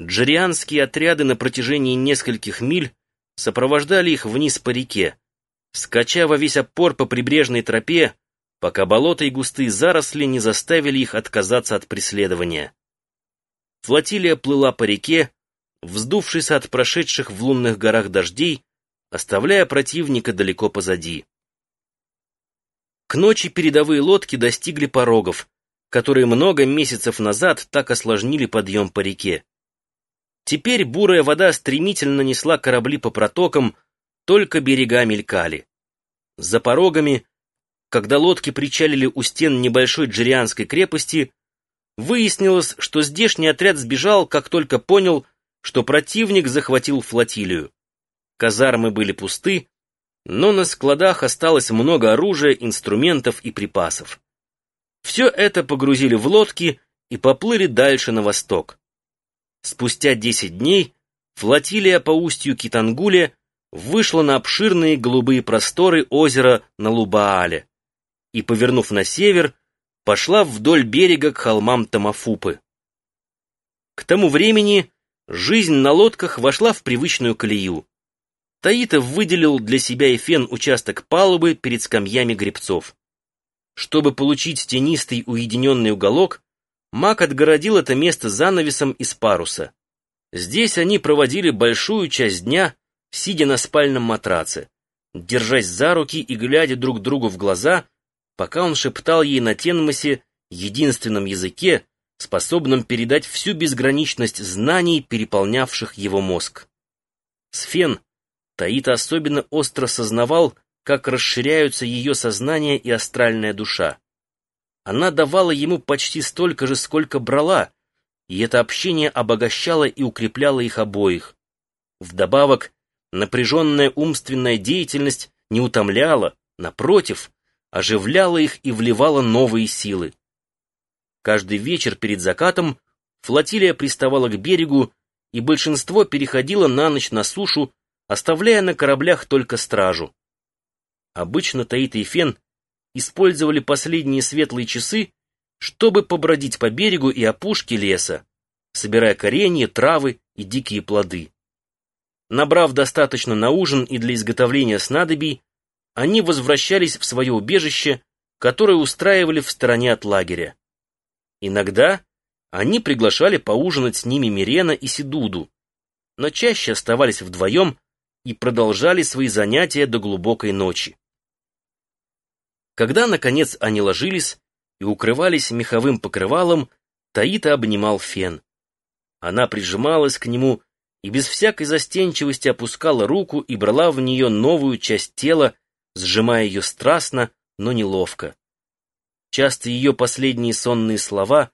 Джерианские отряды на протяжении нескольких миль сопровождали их вниз по реке, скача во весь опор по прибрежной тропе, пока болота и густые заросли не заставили их отказаться от преследования. Флотилия плыла по реке, вздувшись от прошедших в лунных горах дождей, оставляя противника далеко позади. К ночи передовые лодки достигли порогов, которые много месяцев назад так осложнили подъем по реке. Теперь бурая вода стремительно несла корабли по протокам, только берега мелькали. За порогами, когда лодки причалили у стен небольшой джерианской крепости, выяснилось, что здешний отряд сбежал, как только понял, что противник захватил флотилию. Казармы были пусты, но на складах осталось много оружия, инструментов и припасов. Все это погрузили в лодки и поплыли дальше на восток. Спустя десять дней флотилия по устью Китангуле вышла на обширные голубые просторы озера на Лубаале и, повернув на север, пошла вдоль берега к холмам Тамафупы. К тому времени жизнь на лодках вошла в привычную колею. Таитов выделил для себя Эфен участок палубы перед скамьями гребцов. Чтобы получить тенистый уединенный уголок, Мак отгородил это место занавесом из паруса. Здесь они проводили большую часть дня, сидя на спальном матраце, держась за руки и глядя друг другу в глаза, пока он шептал ей на Тенмосе единственном языке, способном передать всю безграничность знаний, переполнявших его мозг. Сфен Таита особенно остро сознавал, как расширяются ее сознание и астральная душа. Она давала ему почти столько же, сколько брала, и это общение обогащало и укрепляло их обоих. Вдобавок, напряженная умственная деятельность не утомляла, напротив, оживляла их и вливала новые силы. Каждый вечер перед закатом флотилия приставала к берегу, и большинство переходило на ночь на сушу, оставляя на кораблях только стражу. Обычно Таит и Фен использовали последние светлые часы, чтобы побродить по берегу и опушке леса, собирая коренья, травы и дикие плоды. Набрав достаточно на ужин и для изготовления снадобий, они возвращались в свое убежище, которое устраивали в стороне от лагеря. Иногда они приглашали поужинать с ними Мирена и Сидуду, но чаще оставались вдвоем и продолжали свои занятия до глубокой ночи. Когда, наконец, они ложились и укрывались меховым покрывалом, Таита обнимал фен. Она прижималась к нему и без всякой застенчивости опускала руку и брала в нее новую часть тела, сжимая ее страстно, но неловко. Часто ее последние сонные слова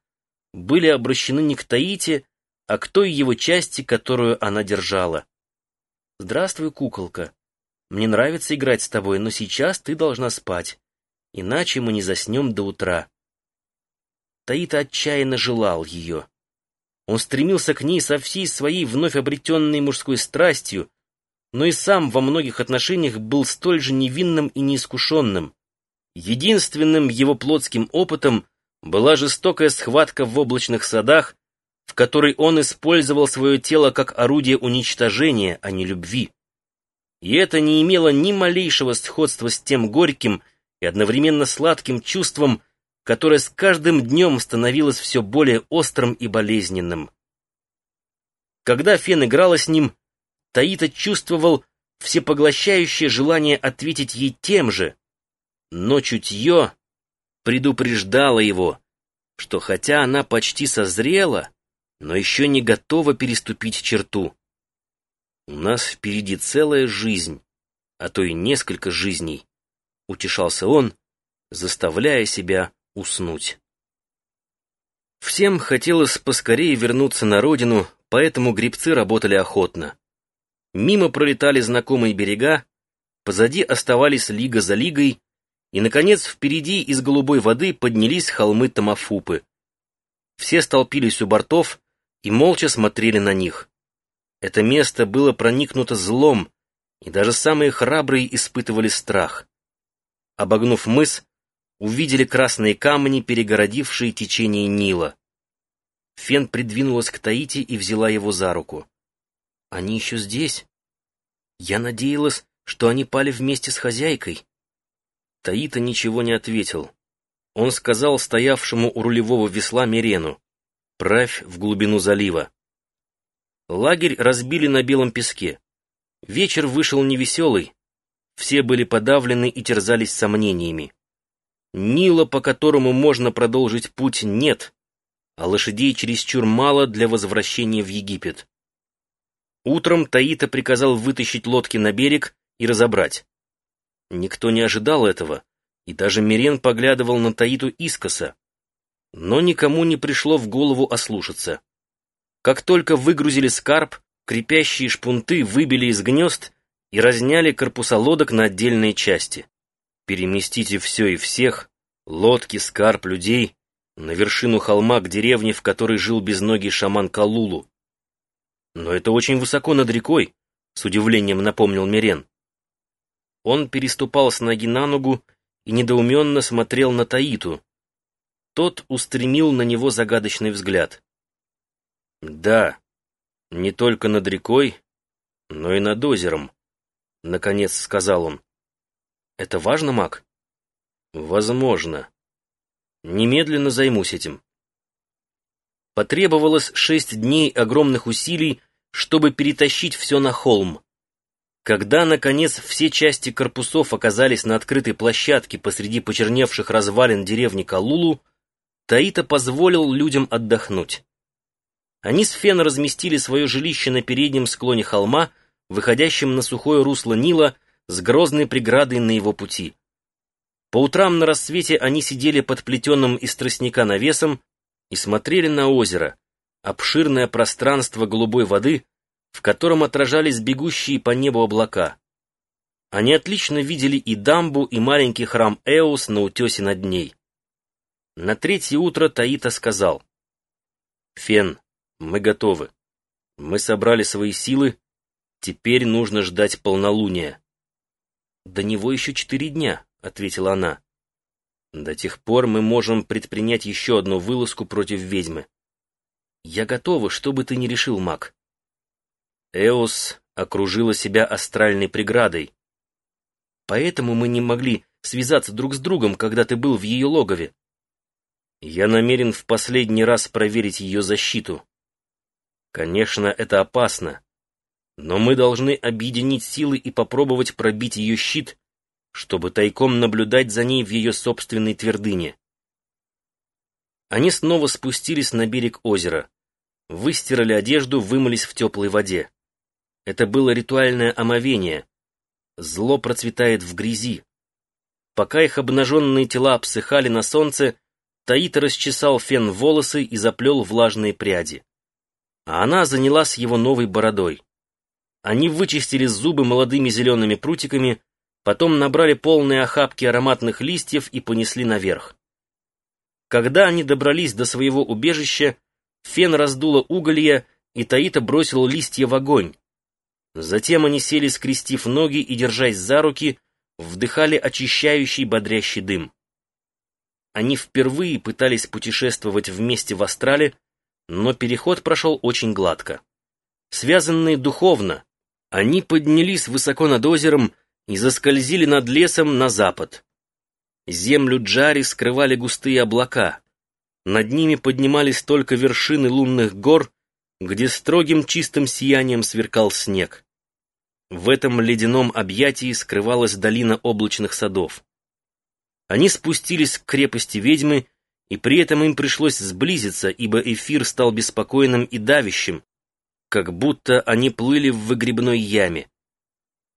были обращены не к Таите, а к той его части, которую она держала. «Здравствуй, куколка. Мне нравится играть с тобой, но сейчас ты должна спать иначе мы не заснем до утра. Таита отчаянно желал ее. Он стремился к ней со всей своей вновь обретенной мужской страстью, но и сам во многих отношениях был столь же невинным и неискушенным. Единственным его плотским опытом была жестокая схватка в облачных садах, в которой он использовал свое тело как орудие уничтожения, а не любви. И это не имело ни малейшего сходства с тем горьким, и одновременно сладким чувством, которое с каждым днем становилось все более острым и болезненным. Когда Фен играла с ним, Таита чувствовал всепоглощающее желание ответить ей тем же, но чутье предупреждало его, что хотя она почти созрела, но еще не готова переступить черту. У нас впереди целая жизнь, а то и несколько жизней. — утешался он, заставляя себя уснуть. Всем хотелось поскорее вернуться на родину, поэтому грибцы работали охотно. Мимо пролетали знакомые берега, позади оставались лига за лигой, и, наконец, впереди из голубой воды поднялись холмы Тамафупы. Все столпились у бортов и молча смотрели на них. Это место было проникнуто злом, и даже самые храбрые испытывали страх обогнув мыс, увидели красные камни, перегородившие течение Нила. Фен придвинулась к Таити и взяла его за руку. «Они еще здесь? Я надеялась, что они пали вместе с хозяйкой». Таита ничего не ответил. Он сказал стоявшему у рулевого весла Мерену, «Правь в глубину залива». Лагерь разбили на белом песке. Вечер вышел невеселый. Все были подавлены и терзались сомнениями. Нила, по которому можно продолжить путь, нет, а лошадей чересчур мало для возвращения в Египет. Утром Таита приказал вытащить лодки на берег и разобрать. Никто не ожидал этого, и даже Мирен поглядывал на Таиту искоса. Но никому не пришло в голову ослушаться. Как только выгрузили скарб, крепящие шпунты выбили из гнезд и разняли корпуса лодок на отдельные части. Переместите все и всех, лодки, скарб, людей, на вершину холма к деревне, в которой жил безногий шаман Калулу. Но это очень высоко над рекой, с удивлением напомнил Мирен. Он переступал с ноги на ногу и недоуменно смотрел на Таиту. Тот устремил на него загадочный взгляд. «Да, не только над рекой, но и над озером», — наконец сказал он. Это важно, маг? Возможно. Немедленно займусь этим. Потребовалось шесть дней огромных усилий, чтобы перетащить все на холм. Когда, наконец, все части корпусов оказались на открытой площадке посреди почерневших развалин деревни Калулу, Таита позволил людям отдохнуть. Они с Фен разместили свое жилище на переднем склоне холма, выходящем на сухое русло Нила, с грозной преградой на его пути. По утрам на рассвете они сидели под плетеным из тростника навесом и смотрели на озеро, обширное пространство голубой воды, в котором отражались бегущие по небу облака. Они отлично видели и дамбу, и маленький храм Эус на утесе над ней. На третье утро Таита сказал, «Фен, мы готовы. Мы собрали свои силы, теперь нужно ждать полнолуния». «До него еще четыре дня», — ответила она. «До тех пор мы можем предпринять еще одну вылазку против ведьмы». «Я готова, что бы ты ни решил, маг». Эос окружила себя астральной преградой. «Поэтому мы не могли связаться друг с другом, когда ты был в ее логове. Я намерен в последний раз проверить ее защиту. Конечно, это опасно, но мы должны объединить силы и попробовать пробить ее щит, чтобы тайком наблюдать за ней в ее собственной твердыне. Они снова спустились на берег озера, выстирали одежду, вымылись в теплой воде. Это было ритуальное омовение. Зло процветает в грязи. Пока их обнаженные тела обсыхали на солнце, Таита расчесал фен волосы и заплел влажные пряди. А она занялась его новой бородой. Они вычистили зубы молодыми зелеными прутиками, потом набрали полные охапки ароматных листьев и понесли наверх. Когда они добрались до своего убежища, фен раздуло уголья, и Таита бросил листья в огонь. Затем они сели, скрестив ноги и, держась за руки, вдыхали очищающий бодрящий дым. Они впервые пытались путешествовать вместе в астрале, но переход прошел очень гладко. Связанные духовно, они поднялись высоко над озером и заскользили над лесом на запад. Землю Джари скрывали густые облака. Над ними поднимались только вершины лунных гор, где строгим чистым сиянием сверкал снег. В этом ледяном объятии скрывалась долина облачных садов. Они спустились к крепости ведьмы, и при этом им пришлось сблизиться, ибо эфир стал беспокойным и давящим, как будто они плыли в выгребной яме.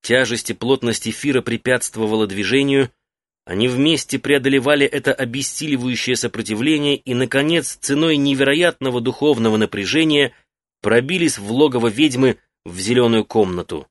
Тяжесть и плотность эфира препятствовала движению, они вместе преодолевали это обессиливающее сопротивление и, наконец, ценой невероятного духовного напряжения пробились в логово ведьмы в зеленую комнату.